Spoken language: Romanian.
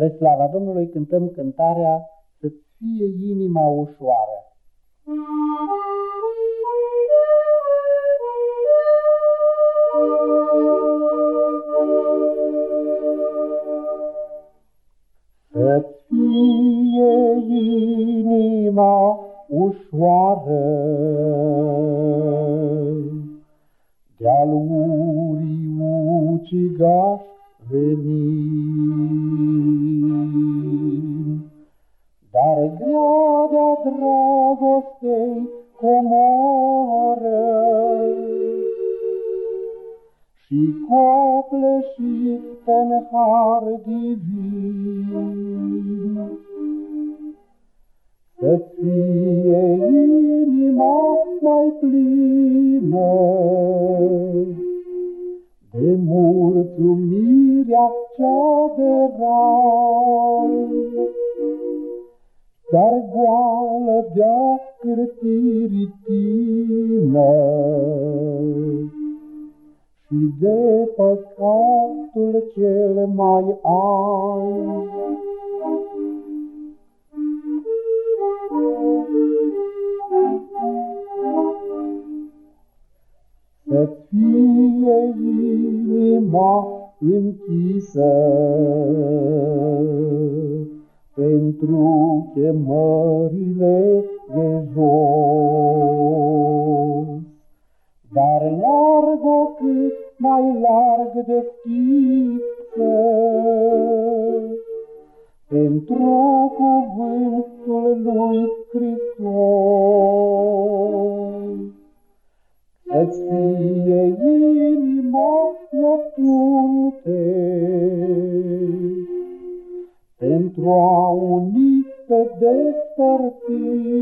Spre slava Domnului cântăm cântarea Să-ți fie inima ușoară. Să-ți fie inima ușoară De-al urii ucigaș venim. Dar grea de-a dragostei comoară și și pe har divin. Să fie inima mai plină de mulțumirea cea de rai, dar goală de-a cârtiritină și de păcatul cel mai ai. Să fie inima închisă pentru chemările de jos. Dar larg cât mai larg deschisă pentru cuvântul lui Hristos. Să-ți fie inima o punte a uni pe despărțit.